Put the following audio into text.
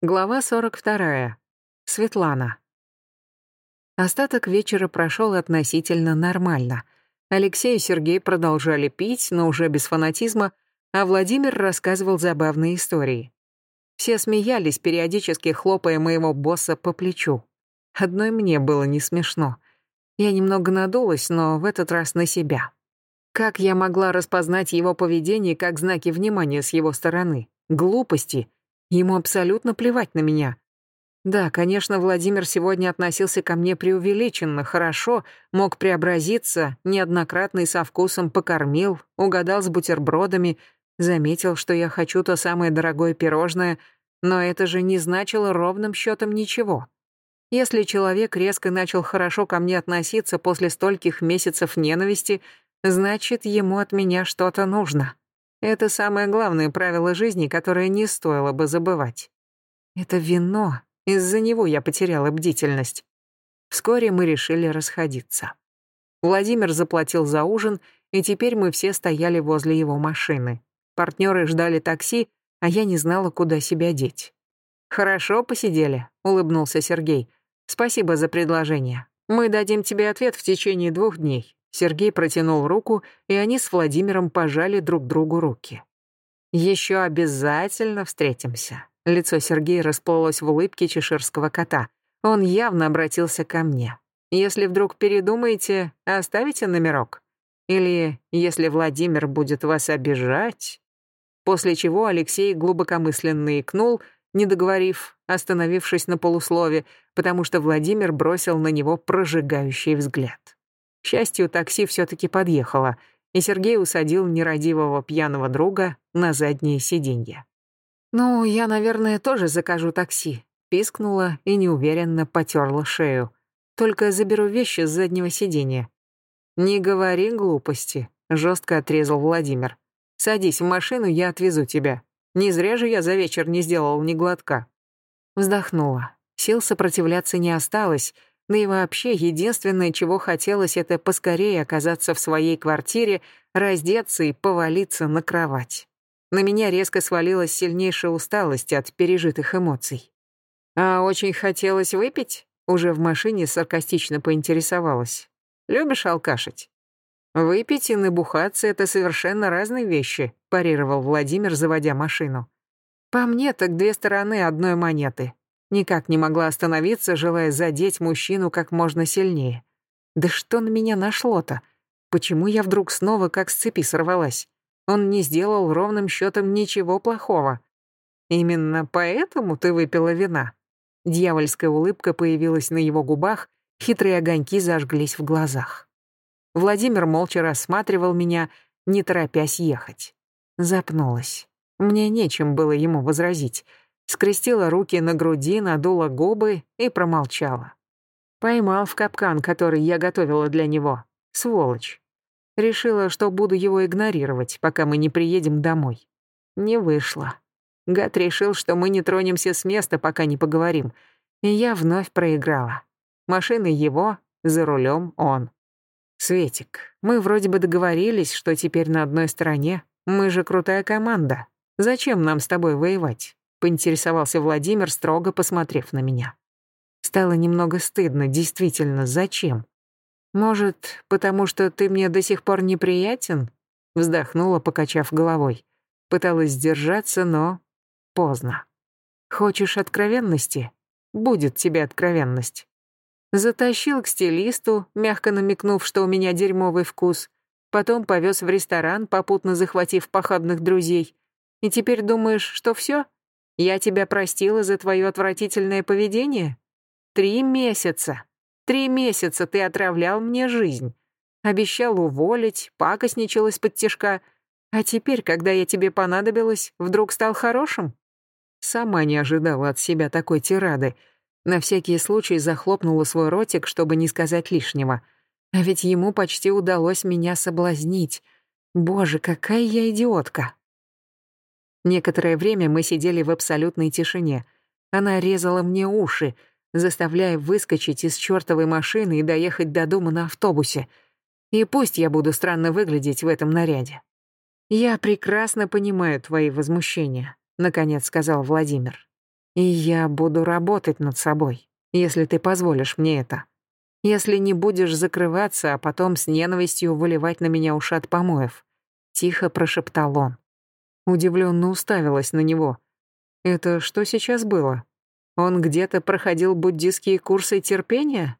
Глава 42. Светлана. Остаток вечера прошел относительно нормально. Алексей и Сергей продолжали пить, но уже без фанатизма, а Владимир рассказывал забавные истории. Все смеялись, периодически хлопая моего босса по плечу. Одной мне было не смешно. Я немного надулась, но в этот раз на себя. Как я могла распознать его поведение как знаки внимания с его стороны? Глупости — Ему абсолютно плевать на меня. Да, конечно, Владимир сегодня относился ко мне преувеличенно, хорошо, мог преобразиться, неоднократно и со вкусом покормил, угадал с бутербродами, заметил, что я хочу то самое дорогое пирожное, но это же не значило ровным счетом ничего. Если человек резко начал хорошо ко мне относиться после стольких месяцев ненависти, значит, ему от меня что-то нужно. Это самое главное правило жизни, которое не стоило бы забывать. Это вино. Из-за него я потеряла бдительность. Вскоре мы решили расходиться. Владимир заплатил за ужин, и теперь мы все стояли возле его машины. Партнеры ждали такси, а я не знала, куда себя деть. «Хорошо посидели», — улыбнулся Сергей. «Спасибо за предложение. Мы дадим тебе ответ в течение двух дней. Сергей протянул руку, и они с Владимиром пожали друг другу руки. «Еще обязательно встретимся». Лицо Сергея расплылось в улыбке чеширского кота. Он явно обратился ко мне. «Если вдруг передумаете, оставите номерок. Или если Владимир будет вас обижать...» После чего Алексей глубокомысленно икнул, не договорив, остановившись на полуслове, потому что Владимир бросил на него прожигающий взгляд. К счастью, такси все-таки подъехало, и Сергей усадил нерадивого пьяного друга на заднее сиденье. «Ну, я, наверное, тоже закажу такси», — пискнула и неуверенно потерла шею. «Только заберу вещи с заднего сиденья». «Не говори глупости», — жестко отрезал Владимир. «Садись в машину, я отвезу тебя. Не зря же я за вечер не сделал ни глотка». Вздохнула. Сил сопротивляться не осталось, да и вообще, единственное, чего хотелось, это поскорее оказаться в своей квартире, раздеться и повалиться на кровать. На меня резко свалилась сильнейшая усталость от пережитых эмоций. А очень хотелось выпить? Уже в машине саркастично поинтересовалась. Любишь алкашить? Выпить и набухаться — это совершенно разные вещи, парировал Владимир, заводя машину. По мне, так две стороны одной монеты. Никак не могла остановиться, желая задеть мужчину как можно сильнее. Да что на меня нашло-то? Почему я вдруг снова как с цепи сорвалась? Он не сделал ровным счетом ничего плохого. Именно поэтому ты выпила вина. Дьявольская улыбка появилась на его губах, хитрые огоньки зажглись в глазах. Владимир молча рассматривал меня, не торопясь ехать. Запнулась. Мне нечем было ему возразить скрестила руки на груди, надула губы и промолчала. Поймал в капкан, который я готовила для него. Сволочь. Решила, что буду его игнорировать, пока мы не приедем домой. Не вышло. Гад решил, что мы не тронемся с места, пока не поговорим. И я вновь проиграла. Машина его, за рулем он. Светик, мы вроде бы договорились, что теперь на одной стороне. Мы же крутая команда. Зачем нам с тобой воевать? Поинтересовался Владимир, строго посмотрев на меня. Стало немного стыдно, действительно, зачем? Может, потому что ты мне до сих пор неприятен? Вздохнула, покачав головой. Пыталась сдержаться, но поздно. Хочешь откровенности? Будет тебе откровенность. Затащил к стилисту, мягко намекнув, что у меня дерьмовый вкус. Потом повез в ресторан, попутно захватив похабных друзей. И теперь думаешь, что все? Я тебя простила за твое отвратительное поведение? Три месяца. Три месяца ты отравлял мне жизнь. Обещал уволить, пакостничал из-под тишка. А теперь, когда я тебе понадобилась, вдруг стал хорошим? Сама не ожидала от себя такой тирады. На всякий случай захлопнула свой ротик, чтобы не сказать лишнего. А ведь ему почти удалось меня соблазнить. Боже, какая я идиотка. Некоторое время мы сидели в абсолютной тишине. Она резала мне уши, заставляя выскочить из чертовой машины и доехать до дома на автобусе. И пусть я буду странно выглядеть в этом наряде. «Я прекрасно понимаю твои возмущения», — наконец сказал Владимир. И я буду работать над собой, если ты позволишь мне это. Если не будешь закрываться, а потом с ненавистью выливать на меня ушат помоев. Тихо прошептал он. Удивленно уставилась на него. Это что сейчас было? Он где-то проходил буддистские курсы терпения?